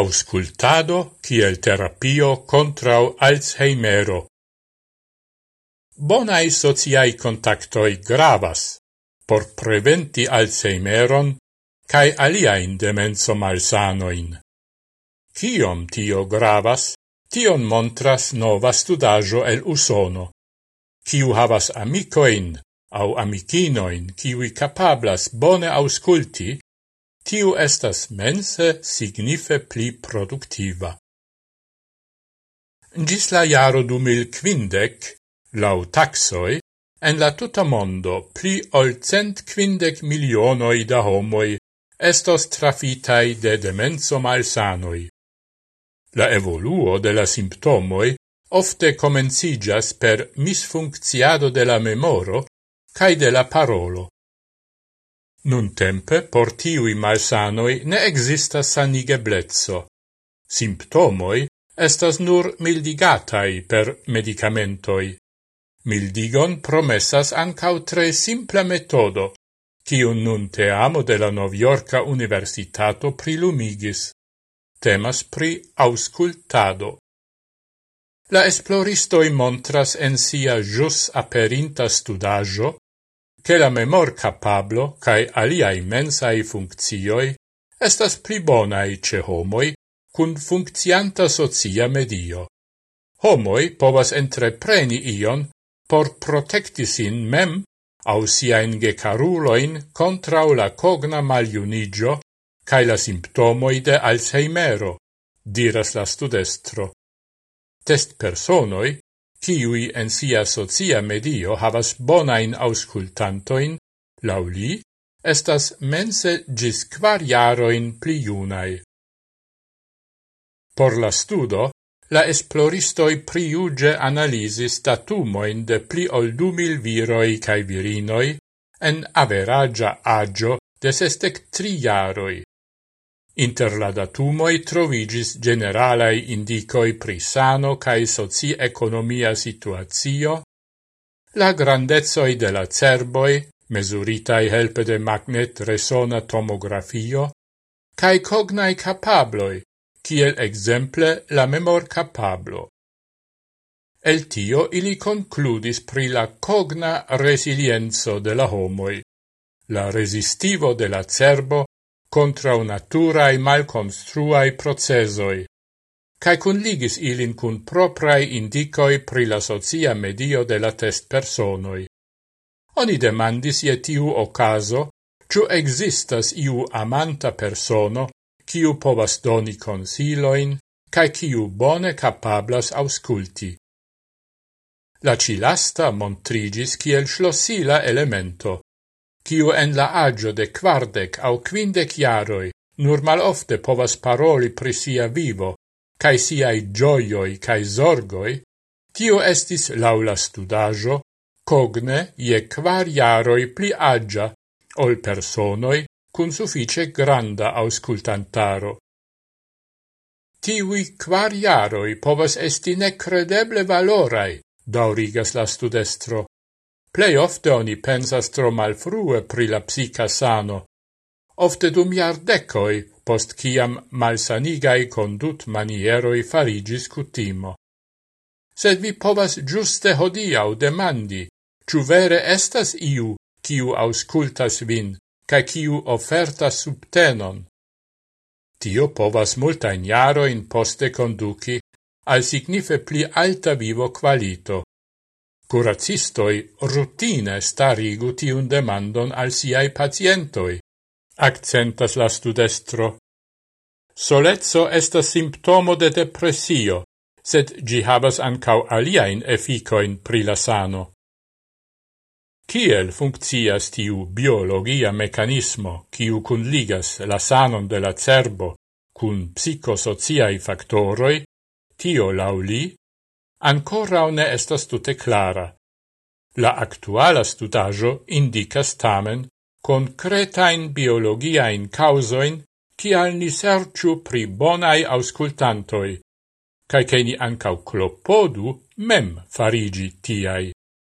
auscultado kiel terapio contrau Alzheimero. Bonai sociai contactoi gravas por preventi Alzheimeron cae aliaen demenso malsanoin. Ciom tio gravas, tion montras nova studajo el Usono, Ciu havas amicoin au amicinoin ciui capablas bone ausculti tiu estas mense signife pli productiva. Gis la jaro du mil quindec, lau taxoi, en la tuta mondo pli ol cent quindec milionoi da homoi estos trafitai de demenso malsanoi. La evoluo de la simptomoi ofte comencigas per misfuncciado de la memoro cae de la parolo, Nun tempe por tiui malsanoi ne existas sanigeblezzo. Simptomoi estas nur mildigatai per medicamentoi. Mildigon promessas ancau tre simpla metodo, cium nun te amo de la Noviorca Universitato prilumigis. Temas pri auscultado. La esploristoi montras en sia jus aperinta studajo che la memor capablo cae aliai mensai funccioi estas pli bonai ce homoi cun funccianta socia medio. Homoi povas entrepreni ion por protecti sin mem au siain gecaruloin contrau la cogna maliunigio cae la simptomoi de Alzheimero, diras la studestro. Test personoi kiui en sia socia medio havas bonain auscultantoin, lauli, estas mense gis quar jaroin pli junai. Por la studo, la esploristoi priuge analisis datumoin de pli ol du mil viroi cae virinoi en averagia agio de sestec tri jaroi. Inter la datumoi trovigis generalai indicoi pri sano cae soci-economia situatio, la grandezoi de la cerboi, mesuritai helpe de magnet resona tomografio, cae cognai capabloi, kiel exemple la memor capablo. El tio ili concludis pri la cogna resilienzo de la homoi, la resistivo de la cerbo contra naturae malconstruae procesoi, cae conligis ilin cun proprae indicoi pri la socia medio de la test personoi. Oni demandis je tiu ocaso, ciu existas iu amanta persono, ciu povas doni consiloin, cae ciu bone capablas ausculti. La cilasta montrigis kiel schlossila elemento, kiu en la agio de quardec au quindec jaroi nur mal ofte povas paroli pri sia vivo, cae siai gioioi cae zorgoi, tio estis laula studajo, cogne ie quar jaroi pli agia, ol personoi, cun suffice granda auscultantaro. Tivi quar jaroi povas esti necredeble valorai, daurigas la studestro, Plei ofte oni pensas tro malfrue pri la psica sano, ofte dum iardecoi, post ciam malsanigai condut manieroi farigis cutimo. Sed vi povas giuste hodiau demandi, ciu vere estas iu, ciu auscultas vin, ca ciu ofertas subtenon. Tio povas multain jaroin poste conduci al signife pli alta vivo qualito. Curacistoi rutine starigu tiun demandon al siai pacientoi, accentas la studestro. Solezzo estas simptomo de depressio, sed gi habas ancau aliaen efficoin pri la sano. Kiel funccias tiu biologia mecanismo, kiu cunligas la sanon de la cerbo cun psicosociai factoroi, tio lauli ancora ne estas tute clara. La actuala studajo indicas tamen concretain biologiain causoin kial ni serciu pri bonai auscultantoi, cae che ni ancau clopodu mem farigi tiai.